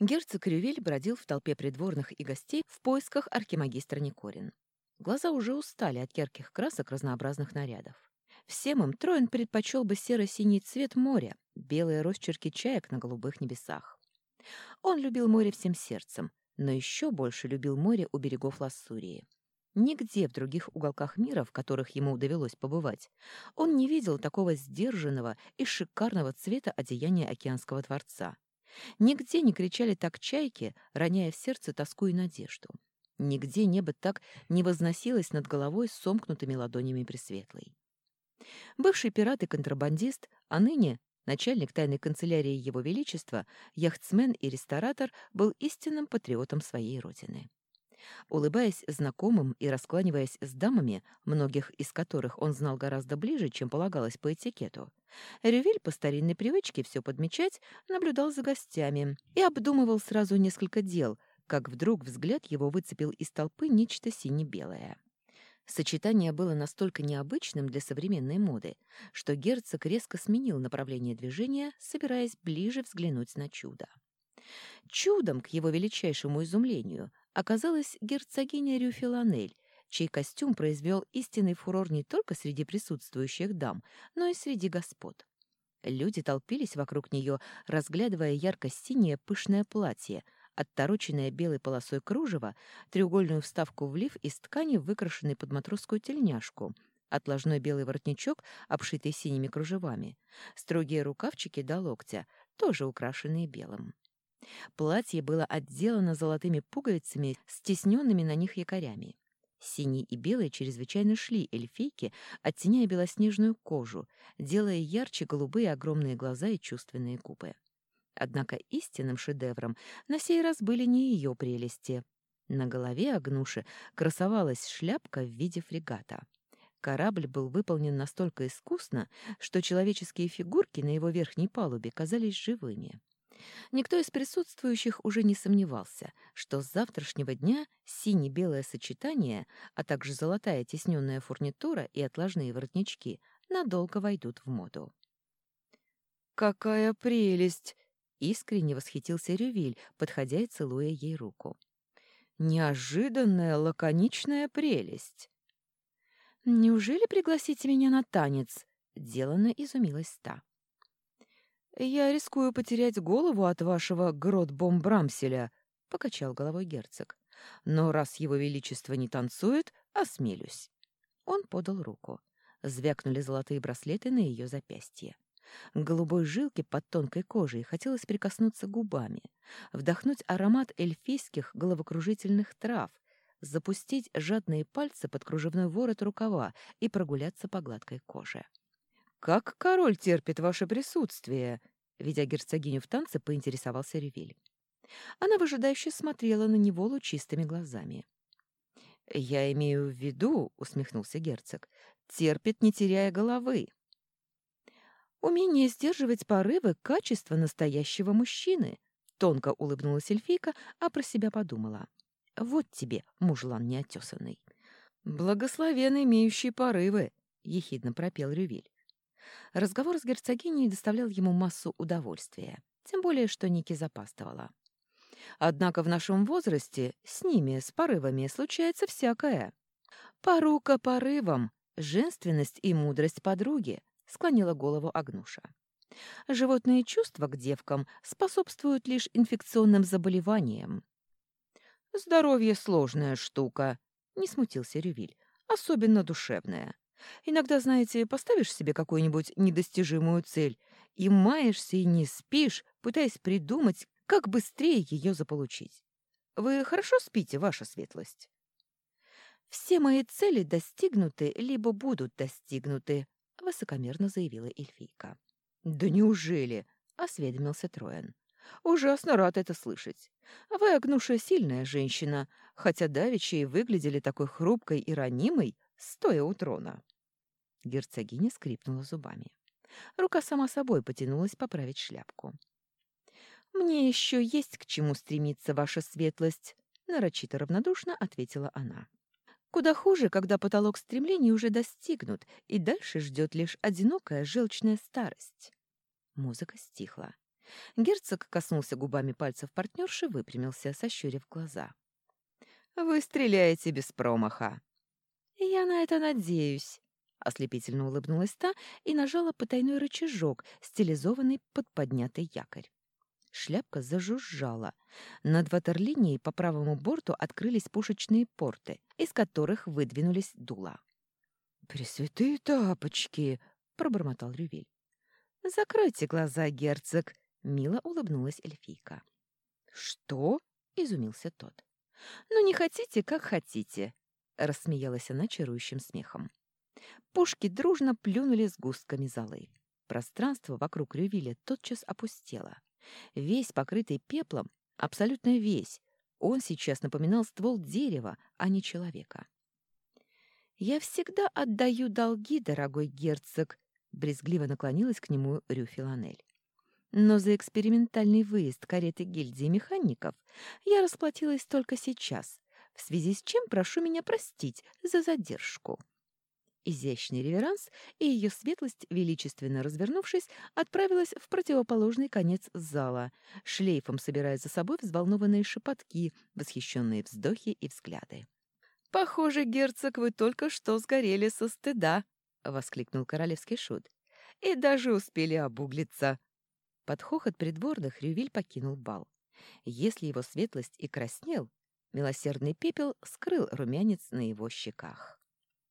Герцог Рювель бродил в толпе придворных и гостей в поисках архимагистра Никорин. Глаза уже устали от ярких красок разнообразных нарядов. Всем им Троин предпочел бы серо-синий цвет моря, белые росчерки чаек на голубых небесах. Он любил море всем сердцем, но еще больше любил море у берегов Лассурии. Нигде в других уголках мира, в которых ему довелось побывать, он не видел такого сдержанного и шикарного цвета одеяния океанского дворца. Нигде не кричали так чайки, роняя в сердце тоску и надежду. Нигде небо так не возносилось над головой с сомкнутыми ладонями Пресветлой. Бывший пират и контрабандист, а ныне начальник тайной канцелярии Его Величества, яхтсмен и ресторатор, был истинным патриотом своей родины. Улыбаясь знакомым и раскланиваясь с дамами, многих из которых он знал гораздо ближе, чем полагалось по этикету, Рювиль по старинной привычке все подмечать наблюдал за гостями и обдумывал сразу несколько дел, как вдруг взгляд его выцепил из толпы нечто сине-белое. Сочетание было настолько необычным для современной моды, что герцог резко сменил направление движения, собираясь ближе взглянуть на чудо. Чудом, к его величайшему изумлению, оказалась герцогиня Рюфиланель, чей костюм произвел истинный фурор не только среди присутствующих дам, но и среди господ. Люди толпились вокруг нее, разглядывая ярко-синее пышное платье, оттороченное белой полосой кружева, треугольную вставку в лиф из ткани, выкрашенной под матросскую тельняшку, отложной белый воротничок, обшитый синими кружевами, строгие рукавчики до локтя, тоже украшенные белым. Платье было отделано золотыми пуговицами с тесненными на них якорями. Синий и белый чрезвычайно шли эльфийки, оттеняя белоснежную кожу, делая ярче голубые огромные глаза и чувственные губы. Однако истинным шедевром на сей раз были не ее прелести. На голове Агнуши красовалась шляпка в виде фрегата. Корабль был выполнен настолько искусно, что человеческие фигурки на его верхней палубе казались живыми. Никто из присутствующих уже не сомневался, что с завтрашнего дня сине-белое сочетание, а также золотая тесненная фурнитура и отложные воротнички надолго войдут в моду. «Какая прелесть!» — искренне восхитился Рювиль, подходя и целуя ей руку. «Неожиданная лаконичная прелесть!» «Неужели пригласите меня на танец?» — делано изумилась та. «Я рискую потерять голову от вашего Грот-Бомбрамселя», — покачал головой герцог. «Но раз его величество не танцует, осмелюсь». Он подал руку. Звякнули золотые браслеты на ее запястье. Голубой жилке под тонкой кожей хотелось прикоснуться губами, вдохнуть аромат эльфийских головокружительных трав, запустить жадные пальцы под кружевной ворот рукава и прогуляться по гладкой коже. «Как король терпит ваше присутствие?» Ведя герцогиню в танце, поинтересовался Ревель. Она выжидающе смотрела на него лучистыми глазами. «Я имею в виду», — усмехнулся герцог, — «терпит, не теряя головы». «Умение сдерживать порывы — качество настоящего мужчины», — тонко улыбнулась эльфийка, а про себя подумала. «Вот тебе, мужлан неотесанный». «Благословен имеющий порывы», — ехидно пропел Рювиль. Разговор с герцогиней доставлял ему массу удовольствия, тем более что Ники запаздывала. Однако в нашем возрасте с ними, с порывами, случается всякое. «Порука порывам, женственность и мудрость подруги», — склонила голову Агнуша. «Животные чувства к девкам способствуют лишь инфекционным заболеваниям». «Здоровье — сложная штука», — не смутился Рювиль, — «особенно душевная. Иногда, знаете, поставишь себе какую-нибудь недостижимую цель и маешься и не спишь, пытаясь придумать, как быстрее ее заполучить. Вы хорошо спите, ваша светлость? «Все мои цели достигнуты, либо будут достигнуты», — высокомерно заявила эльфийка. «Да неужели?» — осведомился Троян. «Ужасно рад это слышать. Вы, Агнуша, сильная женщина, хотя давеча и выглядели такой хрупкой и ранимой, стоя у трона». Герцогиня скрипнула зубами. Рука сама собой потянулась поправить шляпку. «Мне еще есть к чему стремиться, ваша светлость», — нарочито равнодушно ответила она. «Куда хуже, когда потолок стремлений уже достигнут, и дальше ждет лишь одинокая желчная старость». Музыка стихла. Герцог коснулся губами пальцев партнерши, выпрямился, сощурив глаза. «Вы стреляете без промаха». «Я на это надеюсь», — ослепительно улыбнулась та и нажала потайной рычажок, стилизованный под поднятый якорь. Шляпка зажужжала. Над ватерлинией по правому борту открылись пушечные порты, из которых выдвинулись дула. «Пресвятые тапочки!» — пробормотал Рювель. «Закройте глаза, герцог!» — мило улыбнулась эльфийка. «Что?» — изумился тот. «Ну, не хотите, как хотите!» — рассмеялась она чарующим смехом. Пушки дружно плюнули с густками золы. Пространство вокруг Рювиля тотчас опустело. Весь покрытый пеплом, абсолютно весь, он сейчас напоминал ствол дерева, а не человека. «Я всегда отдаю долги, дорогой герцог», — брезгливо наклонилась к нему Рю Филанель. «Но за экспериментальный выезд кареты гильдии механиков я расплатилась только сейчас, в связи с чем прошу меня простить за задержку». Изящный реверанс, и ее светлость, величественно развернувшись, отправилась в противоположный конец зала, шлейфом собирая за собой взволнованные шепотки, восхищенные вздохи и взгляды. «Похоже, герцог, вы только что сгорели со стыда!» — воскликнул королевский шут. «И даже успели обуглиться!» Под хохот придворных Рювиль покинул бал. Если его светлость и краснел, милосердный пепел скрыл румянец на его щеках.